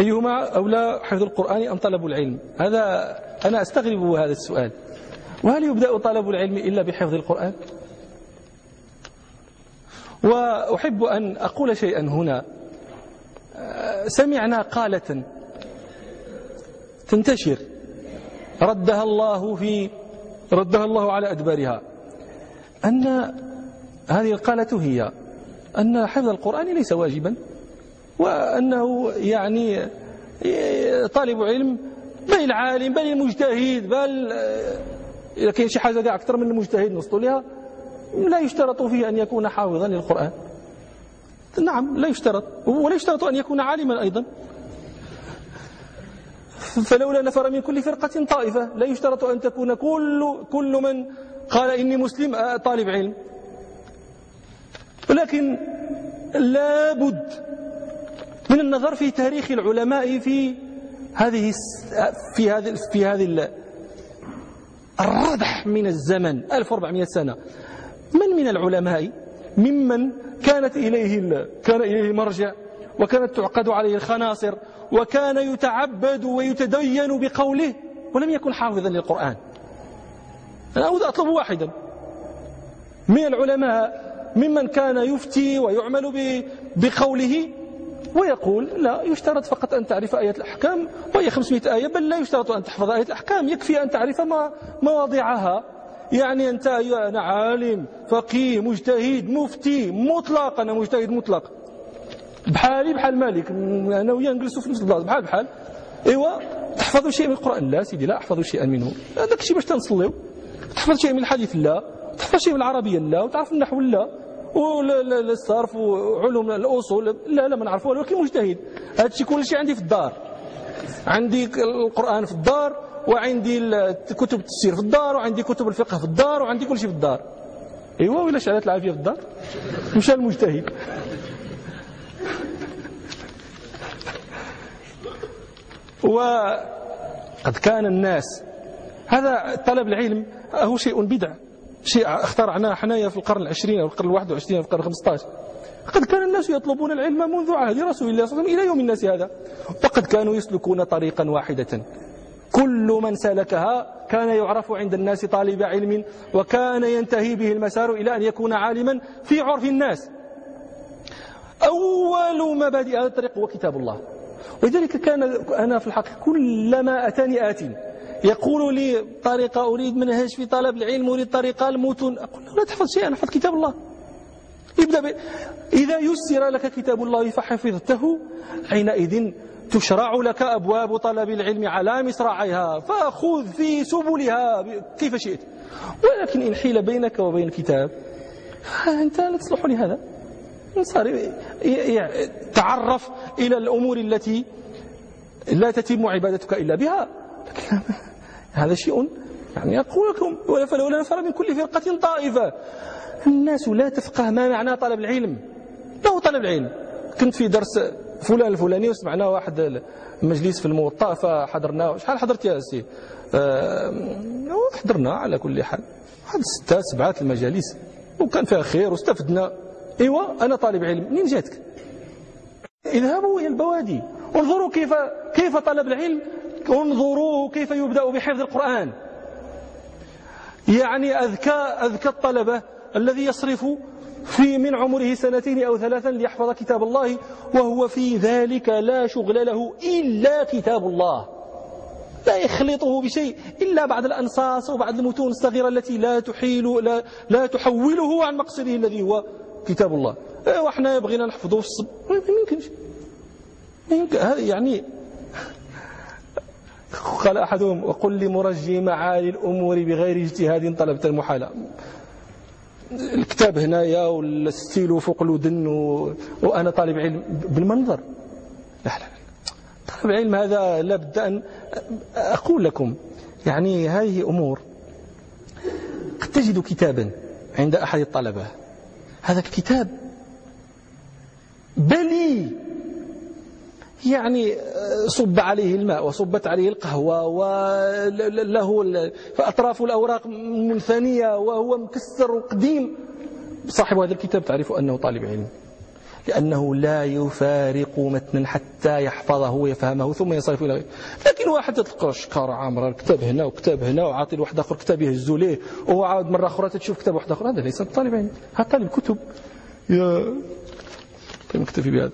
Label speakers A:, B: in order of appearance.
A: أيهما أولى حفظ القرآن أم طلب العلم؟ هذا أنا أستغرب هذا السؤال. وهل يبدأ طلب العلم إلا بحفظ القرآن؟ وأحب أن أقول شيئا هنا. سمعنا قالة تنتشر. ردها الله في ردها الله على أدبارها. أن هذه القالة هي أن حفظ القرآن ليس واجبا. وأنه يعني طالب علم بل العالم بل المجتهد بل كاين شي حاجة أكثر من المجتهد نصطوا لها لا يشترط فيه أن يكون حافظا للقرآن. نعم لا يشترط ولا يشترط أن يكون عالما أيضا. فلولا نفر من كل فرقة طائفة لا يشترط أن تكون كل كل من قال إني مسلم آه، طالب علم. ولكن لابد من النظر في تاريخ العلماء في هذه في هذه في هذه الردح من الزمن 1400 سنة. من من العلماء؟ ممن كانت إليه كان إليه مرجع وكانت تعقد عليه الخناصر وكان يتعبد ويتدين بقوله ولم يكن حافظا للقرآن. أنا أود أطلب واحدا. من العلماء ممن كان يفتي ويعمل بقوله ويقول لا يشترط فقط أن تعرف آية الأحكام وهي 500 آية بل لا يشترط أن تحفظ آية الأحكام يكفي أن تعرف ما مواضعها. يعني أنت أنا عالم فقيه مجتهد مفتي مطلق أنا مجتهد مطلق. بحالي بحال مالك أنا وياه نجلسوا في نفس البلاصة بحال بحال. إيوا تحفظوا شيء من القرآن؟ لا سيدي لا أحفظ شيئا منه. هذاك الشيء باش تنصليو. تحفظ شيء من الحديث؟ لا. تحفظ شيء من العربية؟ لا. وتعرف النحو؟ لا. والصرف وعلوم الأصول لا لا ما نعرفوها ولكن مجتهد. هذا الشيء كل شيء عندي في الدار. عندي القرآن في الدار وعندي كتب التفسير في الدار وعندي كتب الفقه في الدار وعندي كل شيء في الدار. ايوا ولا شعلت العافية في الدار؟ مشى المجتهد. وقد كان الناس هذا طلب العلم هو شيء بدع. شيء اخترعناه حنايا في القرن العشرين أو القرن الواحد وعشرين أو القرن الخمسطاش قد كان الناس يطلبون العلم منذ عهد رسول الله صلى الله عليه وسلم إلى يوم الناس هذا. وقد كانوا يسلكون طريقا واحدة. كل من سلكها كان يعرف عند الناس طالب علم وكان ينتهي به المسار إلى أن يكون عالما في عرف الناس. أول مبادئ هذا الطريق هو كتاب الله. ولذلك كان أنا في الحقيقة كلما أتاني آت يقول لي طريقة أريد منهج في طلب العلم أريد طريقة المتون. أقول له لا تحفظ شيئا أحفظ كتاب الله. ابدأ ب... إذا يسر لك كتاب الله فحفظته حينئذ تشرع لك أبواب طلب العلم على مصراعيها فخذ في سبلها كيف شئت. ولكن إن حيل بينك وبين الكتاب فأنت لا تصلح لهذا. تعرف إلى الأمور التي لا تتم عبادتك إلا بها. هذا شيء يعني أقول لكم فلولا نفر من كل فرقة طائفة. الناس لا تفقه ما معنى طلب العلم. ما هو طلب العلم؟ كنت في درس فلان الفلاني وسمعنا واحد مجلس في الموطأ فحضرنا شحال حضرت يا سي أه حضرنا على كل حال. واحد ستة سبعة المجالس. وكان فيها خير واستفدنا. إيوا أنا طالب علم. منين جاتك؟ اذهبوا إلى البوادي. انظروا كيف كيف طلب العلم. انظروا كيف يبدأ بحفظ القرآن. يعني أذكى أذكى الطلبة الذي يصرف في من عمره سنتين أو ثلاثا ليحفظ كتاب الله وهو في ذلك لا شغل له إلا كتاب الله. لا يخلطه بشيء إلا بعد الأنصاص وبعد المتون الصغيرة التي لا تحيل لا, لا تحوله عن مقصده الذي هو كتاب الله. إيه، وإحنا بغينا نحفظه في الصب ما يمكنش. يعني قال أحدهم وقل لمرجي معالي الأمور بغير اجتهاد طلبت المحالة. الكتاب هنايا والستيلو فوق الودن و... وأنا طالب علم بالمنظر. لا لا طالب العلم هذا لابد أن أقول لكم يعني هذه أمور قد تجد كتابا عند أحد الطلبة. هذا الكتاب بلي. يعني صب عليه الماء وصبت عليه القهوة وله فأطراف الأوراق منثنية وهو مكسر وقديم. صاحب هذا الكتاب تعرف أنه طالب علم. لأنه لا يفارق متنا حتى يحفظه ويفهمه ثم ينصرف إلى غيره. لكن واحد تلقى شكار عامر كتاب هنا وكتاب هنا وعاطي لواحد آخر كتاب يهزو ليه وهو عاود مرة أخرى تشوف كتاب واحد آخر. هذا ليس طالب علم. هذا طالب كتب. يا طيب نكتفي بهذا؟